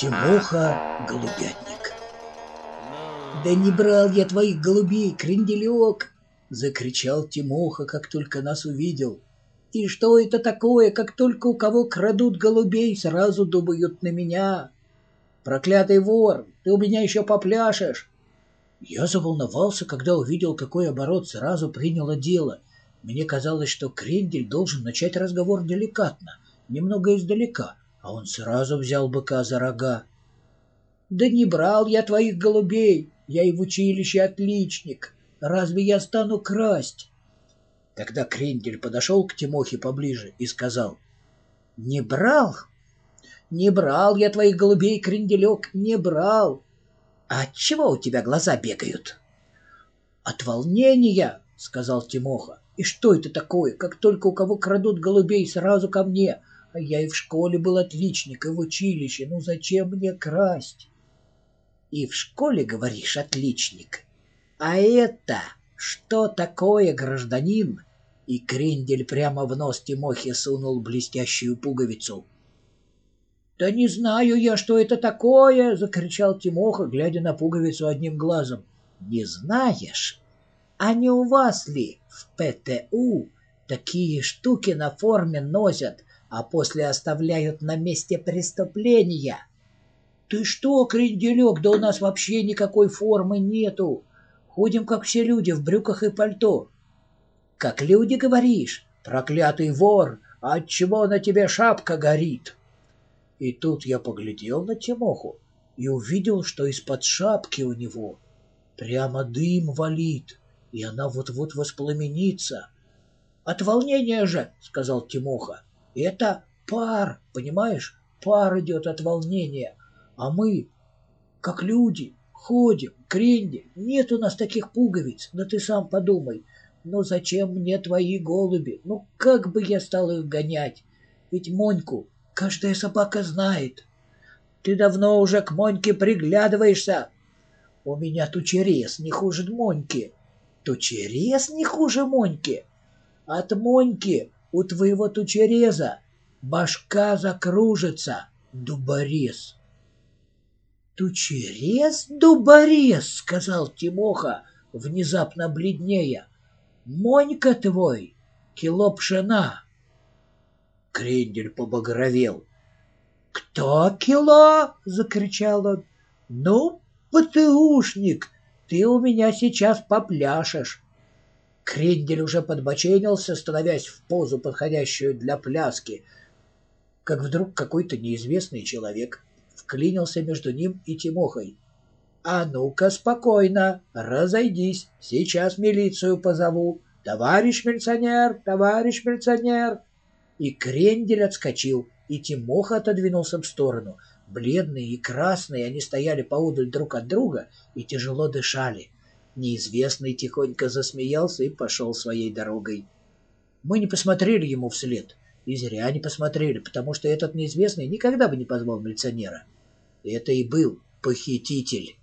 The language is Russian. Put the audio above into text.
Тимоха Голубятник. «Да не брал я твоих голубей, кренделек!» — закричал Тимоха, как только нас увидел. «И что это такое, как только у кого крадут голубей, сразу думают на меня? Проклятый вор, ты у меня еще попляшешь!» Я заволновался, когда увидел, какой оборот сразу приняло дело. Мне казалось, что Крендель должен начать разговор деликатно, немного издалека, а он сразу взял быка за рога. «Да не брал я твоих голубей, я и в училище отличник. Разве я стану красть?» Тогда Крендель подошел к Тимохе поближе и сказал, «Не брал? Не брал я твоих голубей, Кренделек, не брал. А от чего у тебя глаза бегают?» «От волнения», — сказал Тимоха. «И что это такое? Как только у кого крадут голубей, сразу ко мне. А я и в школе был отличник, и в училище. Ну зачем мне красть? И в школе, говоришь, отличник. А это что такое, гражданин? И Крендель прямо в нос Тимохе сунул блестящую пуговицу. «Да не знаю я, что это такое!» — закричал Тимоха, глядя на пуговицу одним глазом. «Не знаешь? А не у вас ли в ПТУ такие штуки на форме носят, а после оставляют на месте преступления. Ты что, кренделек, да у нас вообще никакой формы нету. Ходим, как все люди, в брюках и пальто. Как люди, говоришь? Проклятый вор, отчего на тебе шапка горит? И тут я поглядел на Тимоху и увидел, что из-под шапки у него прямо дым валит, и она вот-вот воспламенится. — От волнения же, — сказал Тимоха. Это пар, понимаешь? Пар идет от волнения. А мы, как люди, ходим, кренди. Нет у нас таких пуговиц. Да ты сам подумай. Ну зачем мне твои голуби? Ну как бы я стал их гонять? Ведь Моньку каждая собака знает. Ты давно уже к Моньке приглядываешься. У меня тучерез не хуже Моньки. Тучерез не хуже Моньки. От Моньки у твоего тучереза башка закружится, дуборез. Тучерез, дуборез, сказал Тимоха, внезапно бледнее. Монька твой, кило пшена. Крендель побагровел. «Кто кило?» — закричал он. «Ну, ПТУшник, ты у меня сейчас попляшешь. Крендель уже подбоченился, становясь в позу, подходящую для пляски, как вдруг какой-то неизвестный человек вклинился между ним и Тимохой. «А ну-ка, спокойно, разойдись, сейчас милицию позову. Товарищ милиционер, товарищ милиционер!» И Крендель отскочил, и Тимоха отодвинулся в сторону. Бледные и красные они стояли поодаль друг от друга и тяжело дышали. Неизвестный тихонько засмеялся и пошел своей дорогой. Мы не посмотрели ему вслед. И зря не посмотрели, потому что этот неизвестный никогда бы не позвал милиционера. Это и был похититель.